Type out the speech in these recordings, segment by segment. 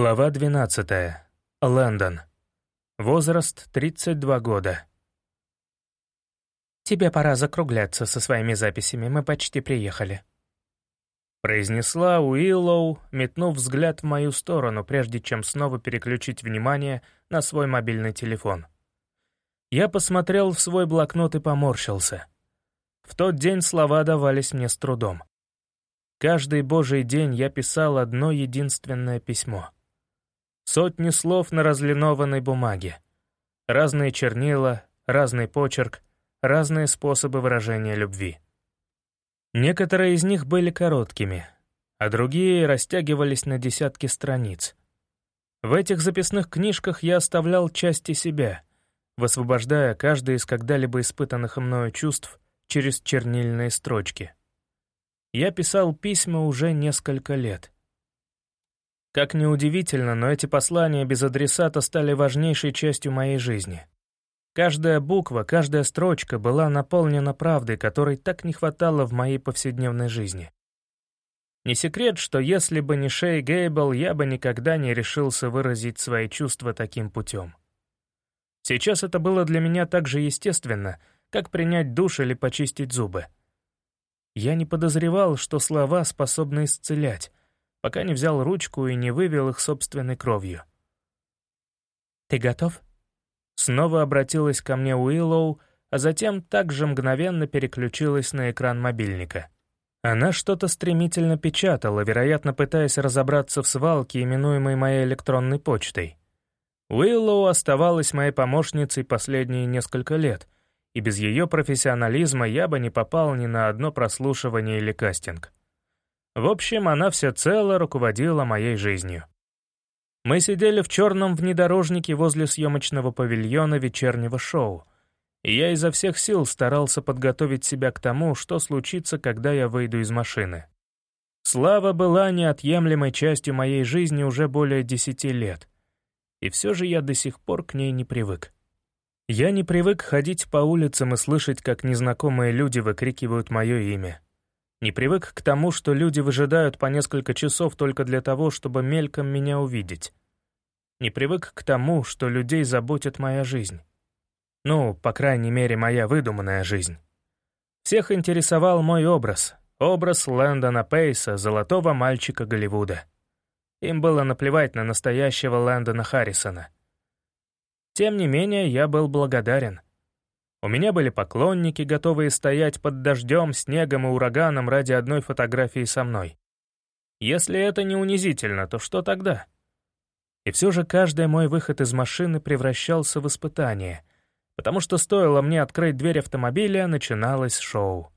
Глава 12. Лэндон. Возраст 32 года. «Тебе пора закругляться со своими записями, мы почти приехали», произнесла Уиллоу, метнув взгляд в мою сторону, прежде чем снова переключить внимание на свой мобильный телефон. Я посмотрел в свой блокнот и поморщился. В тот день слова давались мне с трудом. Каждый божий день я писал одно единственное письмо — Сотни слов на разлинованной бумаге. Разные чернила, разный почерк, разные способы выражения любви. Некоторые из них были короткими, а другие растягивались на десятки страниц. В этих записных книжках я оставлял части себя, высвобождая каждое из когда-либо испытанных мною чувств через чернильные строчки. Я писал письма уже несколько лет — как ни удивительно, но эти послания без адресата стали важнейшей частью моей жизни. Каждая буква, каждая строчка была наполнена правдой, которой так не хватало в моей повседневной жизни. Не секрет, что если бы не Шей Гейбл, я бы никогда не решился выразить свои чувства таким путем. Сейчас это было для меня так же естественно, как принять душ или почистить зубы. Я не подозревал, что слова способны исцелять, пока не взял ручку и не вывел их собственной кровью. «Ты готов?» Снова обратилась ко мне Уиллоу, а затем также мгновенно переключилась на экран мобильника. Она что-то стремительно печатала, вероятно, пытаясь разобраться в свалке, именуемой моей электронной почтой. Уиллоу оставалась моей помощницей последние несколько лет, и без ее профессионализма я бы не попал ни на одно прослушивание или кастинг. В общем, она всецело руководила моей жизнью. Мы сидели в черном внедорожнике возле съемочного павильона вечернего шоу, и я изо всех сил старался подготовить себя к тому, что случится, когда я выйду из машины. Слава была неотъемлемой частью моей жизни уже более десяти лет, и все же я до сих пор к ней не привык. Я не привык ходить по улицам и слышать, как незнакомые люди выкрикивают мое имя. Не привык к тому, что люди выжидают по несколько часов только для того, чтобы мельком меня увидеть. Не привык к тому, что людей заботит моя жизнь. Ну, по крайней мере, моя выдуманная жизнь. Всех интересовал мой образ, образ Лэндона Пейса, золотого мальчика Голливуда. Им было наплевать на настоящего Лэндона Харрисона. Тем не менее, я был благодарен — у меня были поклонники, готовые стоять под дождем, снегом и ураганом ради одной фотографии со мной. Если это не унизительно, то что тогда? И все же каждый мой выход из машины превращался в испытание, потому что стоило мне открыть дверь автомобиля, начиналось шоу.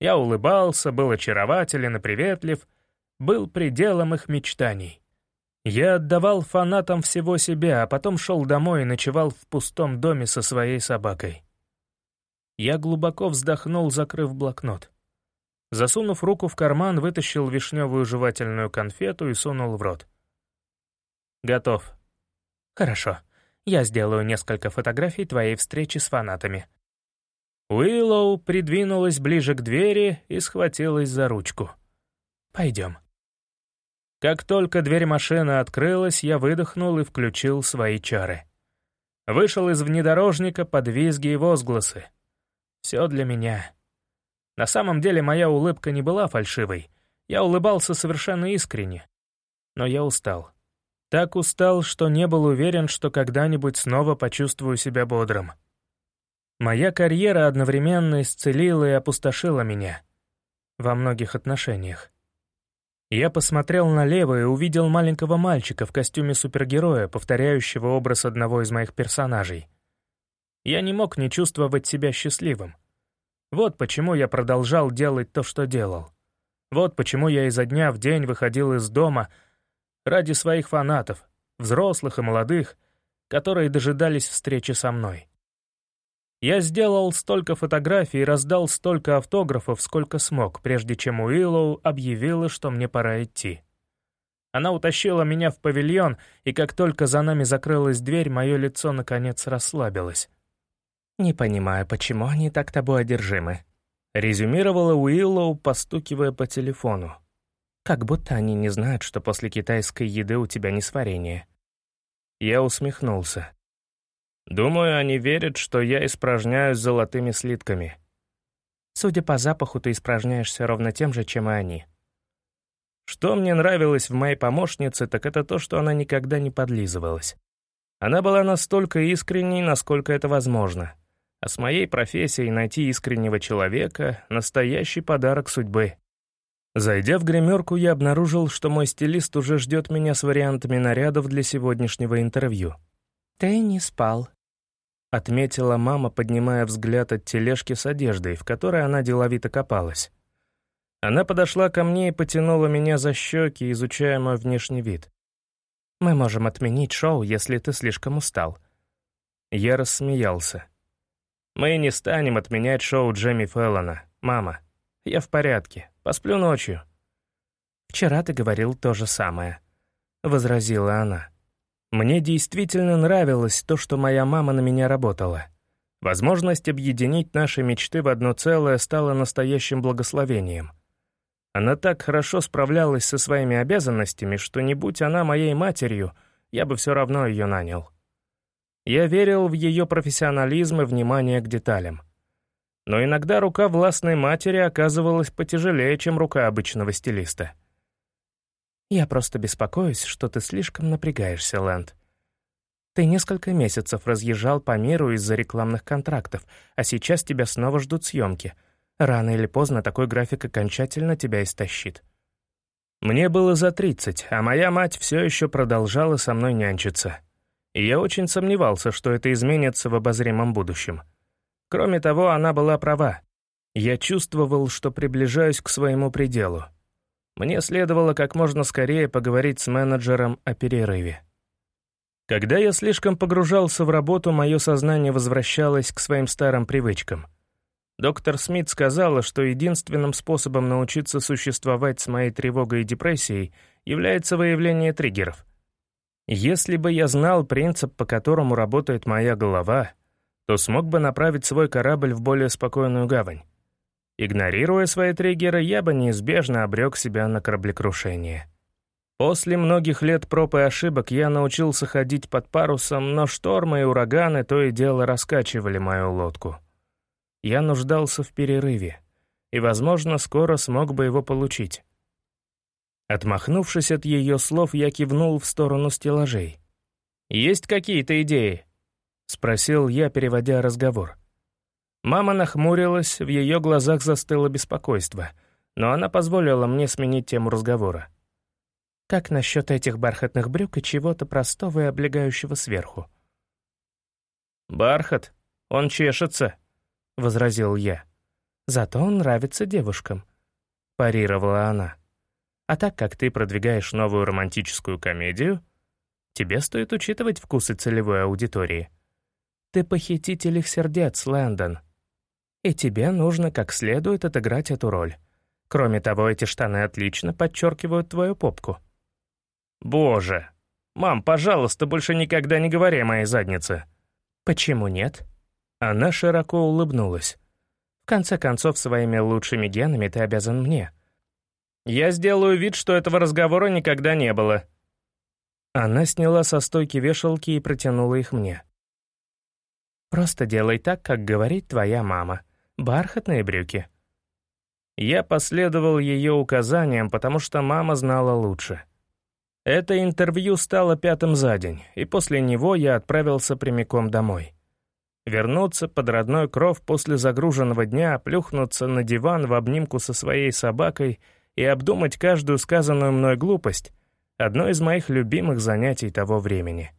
Я улыбался, был очарователен и приветлив, был пределом их мечтаний. Я отдавал фанатам всего себя, а потом шел домой и ночевал в пустом доме со своей собакой. Я глубоко вздохнул, закрыв блокнот. Засунув руку в карман, вытащил вишневую жевательную конфету и сунул в рот. «Готов». «Хорошо. Я сделаю несколько фотографий твоей встречи с фанатами». Уиллоу придвинулась ближе к двери и схватилась за ручку. «Пойдем». Как только дверь машины открылась, я выдохнул и включил свои чары. Вышел из внедорожника под визги и возгласы. Все для меня. На самом деле моя улыбка не была фальшивой. Я улыбался совершенно искренне. Но я устал. Так устал, что не был уверен, что когда-нибудь снова почувствую себя бодрым. Моя карьера одновременно исцелила и опустошила меня. Во многих отношениях. Я посмотрел налево и увидел маленького мальчика в костюме супергероя, повторяющего образ одного из моих персонажей — я не мог не чувствовать себя счастливым. Вот почему я продолжал делать то, что делал. Вот почему я изо дня в день выходил из дома ради своих фанатов, взрослых и молодых, которые дожидались встречи со мной. Я сделал столько фотографий и раздал столько автографов, сколько смог, прежде чем Уиллоу объявила, что мне пора идти. Она утащила меня в павильон, и как только за нами закрылась дверь, мое лицо наконец расслабилось. «Не понимаю, почему они так тобой одержимы», — резюмировала Уиллоу, постукивая по телефону. Как будто они не знают, что после китайской еды у тебя несварение. Я усмехнулся. Думаю, они верят, что я испражняюсь золотыми слитками. Судя по запаху, ты испражняешься ровно тем же, чем и они. Что мне нравилось в моей помощнице, так это то, что она никогда не подлизывалась. Она была настолько искренней, насколько это возможно. А с моей профессией найти искреннего человека — настоящий подарок судьбы. Зайдя в гримерку, я обнаружил, что мой стилист уже ждет меня с вариантами нарядов для сегодняшнего интервью. «Ты не спал», — отметила мама, поднимая взгляд от тележки с одеждой, в которой она деловито копалась. Она подошла ко мне и потянула меня за щеки, изучая мой внешний вид. «Мы можем отменить шоу, если ты слишком устал». Я рассмеялся. «Мы не станем отменять шоу Джемми Феллона, мама. Я в порядке. Посплю ночью». «Вчера ты говорил то же самое», — возразила она. «Мне действительно нравилось то, что моя мама на меня работала. Возможность объединить наши мечты в одно целое стала настоящим благословением. Она так хорошо справлялась со своими обязанностями, что не будь она моей матерью, я бы все равно ее нанял. Я верил в ее профессионализм и внимание к деталям. Но иногда рука властной матери оказывалась потяжелее, чем рука обычного стилиста. «Я просто беспокоюсь, что ты слишком напрягаешься, Лэнд. Ты несколько месяцев разъезжал по миру из-за рекламных контрактов, а сейчас тебя снова ждут съемки. Рано или поздно такой график окончательно тебя истощит». Мне было за 30, а моя мать все еще продолжала со мной нянчиться. И я очень сомневался, что это изменится в обозримом будущем. Кроме того, она была права. Я чувствовал, что приближаюсь к своему пределу. Мне следовало как можно скорее поговорить с менеджером о перерыве. Когда я слишком погружался в работу, мое сознание возвращалось к своим старым привычкам. Доктор Смит сказала, что единственным способом научиться существовать с моей тревогой и депрессией является выявление триггеров. Если бы я знал принцип, по которому работает моя голова, то смог бы направить свой корабль в более спокойную гавань. Игнорируя свои триггеры, я бы неизбежно обрек себя на кораблекрушение. После многих лет проб и ошибок я научился ходить под парусом, но штормы и ураганы то и дело раскачивали мою лодку. Я нуждался в перерыве, и, возможно, скоро смог бы его получить. Отмахнувшись от ее слов, я кивнул в сторону стеллажей. «Есть какие-то идеи?» — спросил я, переводя разговор. Мама нахмурилась, в ее глазах застыло беспокойство, но она позволила мне сменить тему разговора. «Как насчет этих бархатных брюк и чего-то простого и облегающего сверху?» «Бархат? Он чешется», — возразил я. «Зато он нравится девушкам», — парировала она. «А так как ты продвигаешь новую романтическую комедию, тебе стоит учитывать вкусы целевой аудитории». Ты похититель их сердец, Лэндон. И тебе нужно как следует отыграть эту роль. Кроме того, эти штаны отлично подчеркивают твою попку. Боже! Мам, пожалуйста, больше никогда не говори о моей заднице. Почему нет? Она широко улыбнулась. В конце концов, своими лучшими генами ты обязан мне. Я сделаю вид, что этого разговора никогда не было. Она сняла со стойки вешалки и протянула их мне. Просто делай так, как говорит твоя мама. Бархатные брюки». Я последовал ее указаниям, потому что мама знала лучше. Это интервью стало пятым за день, и после него я отправился прямиком домой. Вернуться под родной кров после загруженного дня, плюхнуться на диван в обнимку со своей собакой и обдумать каждую сказанную мной глупость — одно из моих любимых занятий того времени.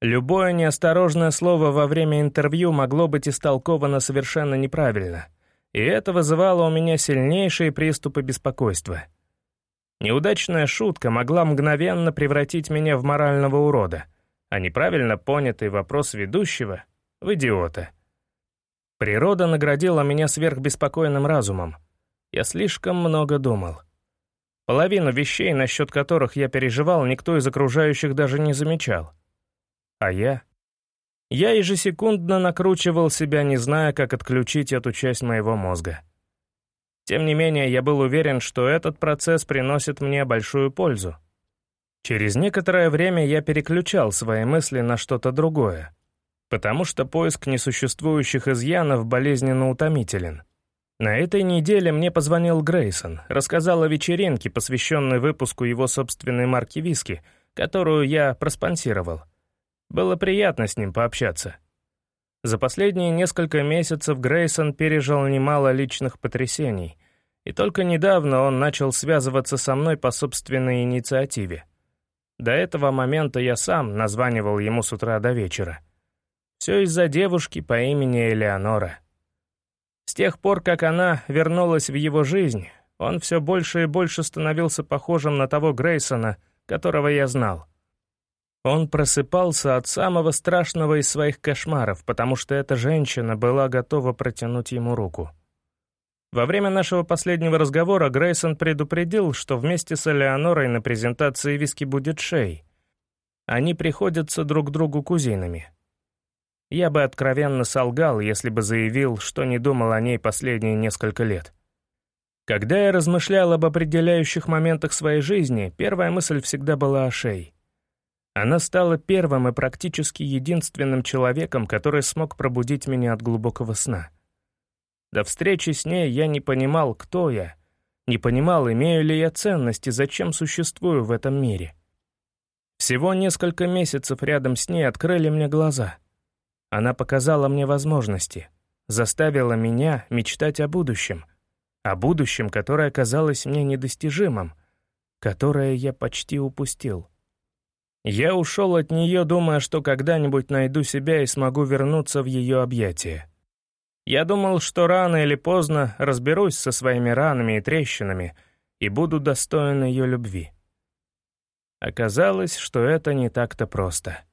Любое неосторожное слово во время интервью могло быть истолковано совершенно неправильно, и это вызывало у меня сильнейшие приступы беспокойства. Неудачная шутка могла мгновенно превратить меня в морального урода, а неправильно понятый вопрос ведущего — в идиота. Природа наградила меня сверхбеспокойным разумом. Я слишком много думал. Половину вещей, насчет которых я переживал, никто из окружающих даже не замечал. А я? Я ежесекундно накручивал себя, не зная, как отключить эту часть моего мозга. Тем не менее, я был уверен, что этот процесс приносит мне большую пользу. Через некоторое время я переключал свои мысли на что-то другое, потому что поиск несуществующих изъянов болезненно утомителен. На этой неделе мне позвонил Грейсон, рассказал о вечеринке, посвященной выпуску его собственной марки виски, которую я проспонсировал. Было приятно с ним пообщаться. За последние несколько месяцев Грейсон пережил немало личных потрясений, и только недавно он начал связываться со мной по собственной инициативе. До этого момента я сам названивал ему с утра до вечера. Все из-за девушки по имени Элеонора. С тех пор, как она вернулась в его жизнь, он все больше и больше становился похожим на того Грейсона, которого я знал. Он просыпался от самого страшного из своих кошмаров, потому что эта женщина была готова протянуть ему руку. Во время нашего последнего разговора Грейсон предупредил, что вместе с Элеонорой на презентации виски будет Шей. Они приходятся друг другу кузинами. Я бы откровенно солгал, если бы заявил, что не думал о ней последние несколько лет. Когда я размышлял об определяющих моментах своей жизни, первая мысль всегда была о Шей. Она стала первым и практически единственным человеком, который смог пробудить меня от глубокого сна. До встречи с ней я не понимал, кто я, не понимал, имею ли я ценность и зачем существую в этом мире. Всего несколько месяцев рядом с ней открыли мне глаза. Она показала мне возможности, заставила меня мечтать о будущем, о будущем, которое казалось мне недостижимым, которое я почти упустил. Я ушел от нее, думая, что когда-нибудь найду себя и смогу вернуться в ее объятия. Я думал, что рано или поздно разберусь со своими ранами и трещинами и буду достоин ее любви. Оказалось, что это не так-то просто.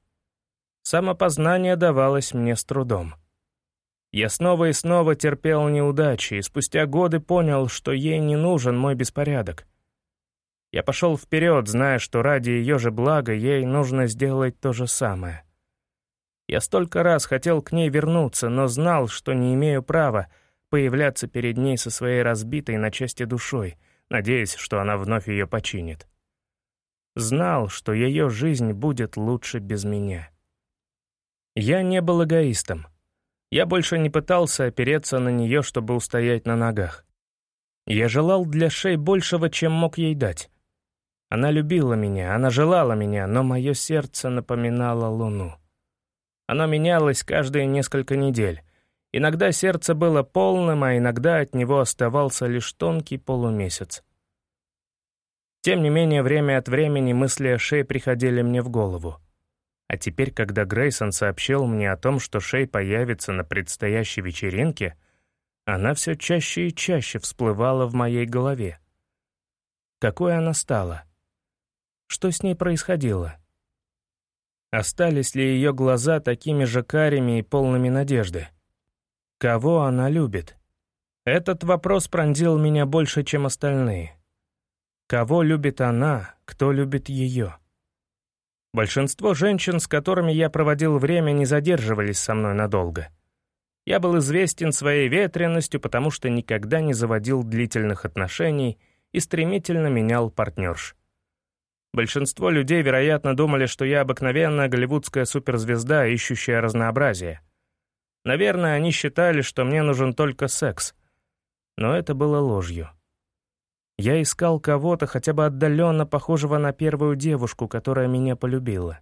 Самопознание давалось мне с трудом. Я снова и снова терпел неудачи, и спустя годы понял, что ей не нужен мой беспорядок — я пошел вперед, зная, что ради ее же блага ей нужно сделать то же самое. Я столько раз хотел к ней вернуться, но знал, что не имею права появляться перед ней со своей разбитой на части душой, надеясь, что она вновь ее починит. Знал, что ее жизнь будет лучше без меня. Я не был эгоистом. Я больше не пытался опереться на нее, чтобы устоять на ногах. Я желал для Шей большего, чем мог ей дать. Она любила меня, она желала меня, но мое сердце напоминало луну. Оно менялось каждые несколько недель. Иногда сердце было полным, а иногда от него оставался лишь тонкий полумесяц. Тем не менее, время от времени мысли о Шей приходили мне в голову. А теперь, когда Грейсон сообщил мне о том, что Шей появится на предстоящей вечеринке, она все чаще и чаще всплывала в моей голове. Какой она стала? Что с ней происходило? Остались ли ее глаза такими же карими и полными надежды? Кого она любит? Этот вопрос пронзил меня больше, чем остальные. Кого любит она, кто любит ее? Большинство женщин, с которыми я проводил время, не задерживались со мной надолго. Я был известен своей ветренностью, потому что никогда не заводил длительных отношений и стремительно менял партнерш. Большинство людей, вероятно, думали, что я обыкновенная голливудская суперзвезда, ищущая разнообразие. Наверное, они считали, что мне нужен только секс. Но это было ложью. Я искал кого-то, хотя бы отдаленно похожего на первую девушку, которая меня полюбила.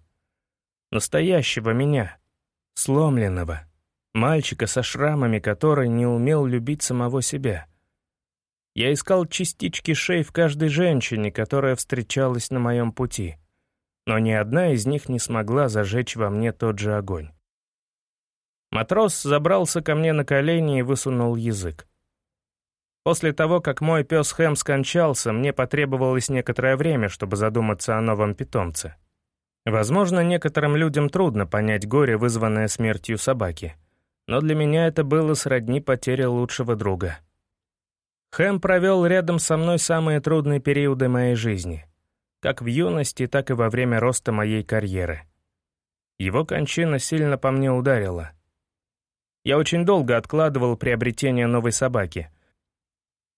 Настоящего меня, сломленного, мальчика со шрамами, который не умел любить самого себя — я искал частички шей в каждой женщине, которая встречалась на моем пути, но ни одна из них не смогла зажечь во мне тот же огонь. Матрос забрался ко мне на колени и высунул язык. После того, как мой пес Хэм скончался, мне потребовалось некоторое время, чтобы задуматься о новом питомце. Возможно, некоторым людям трудно понять горе, вызванное смертью собаки, но для меня это было сродни потере лучшего друга — Хэм провел рядом со мной самые трудные периоды моей жизни, как в юности, так и во время роста моей карьеры. Его кончина сильно по мне ударила. Я очень долго откладывал приобретение новой собаки.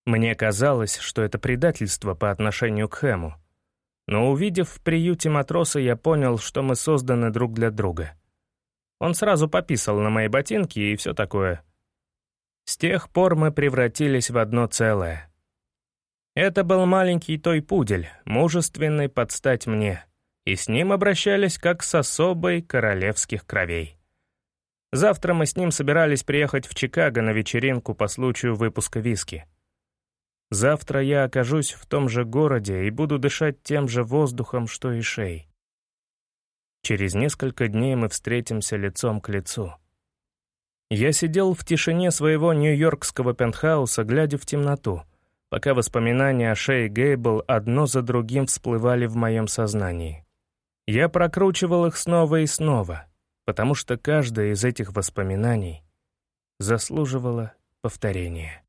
Мне казалось, что это предательство по отношению к Хэму. Но увидев в приюте матроса, я понял, что мы созданы друг для друга. Он сразу пописал на мои ботинки и все такое. С тех пор мы превратились в одно целое. Это был маленький той пудель, мужественный под стать мне, и с ним обращались как с особой королевских кровей. Завтра мы с ним собирались приехать в Чикаго на вечеринку по случаю выпуска виски. Завтра я окажусь в том же городе и буду дышать тем же воздухом, что и Шей. Через несколько дней мы встретимся лицом к лицу. Я сидел в тишине своего нью-йоркского пентхауса, глядя в темноту, пока воспоминания о Шей Гейбл одно за другим всплывали в моем сознании. Я прокручивал их снова и снова, потому что каждое из этих воспоминаний заслуживало повторения.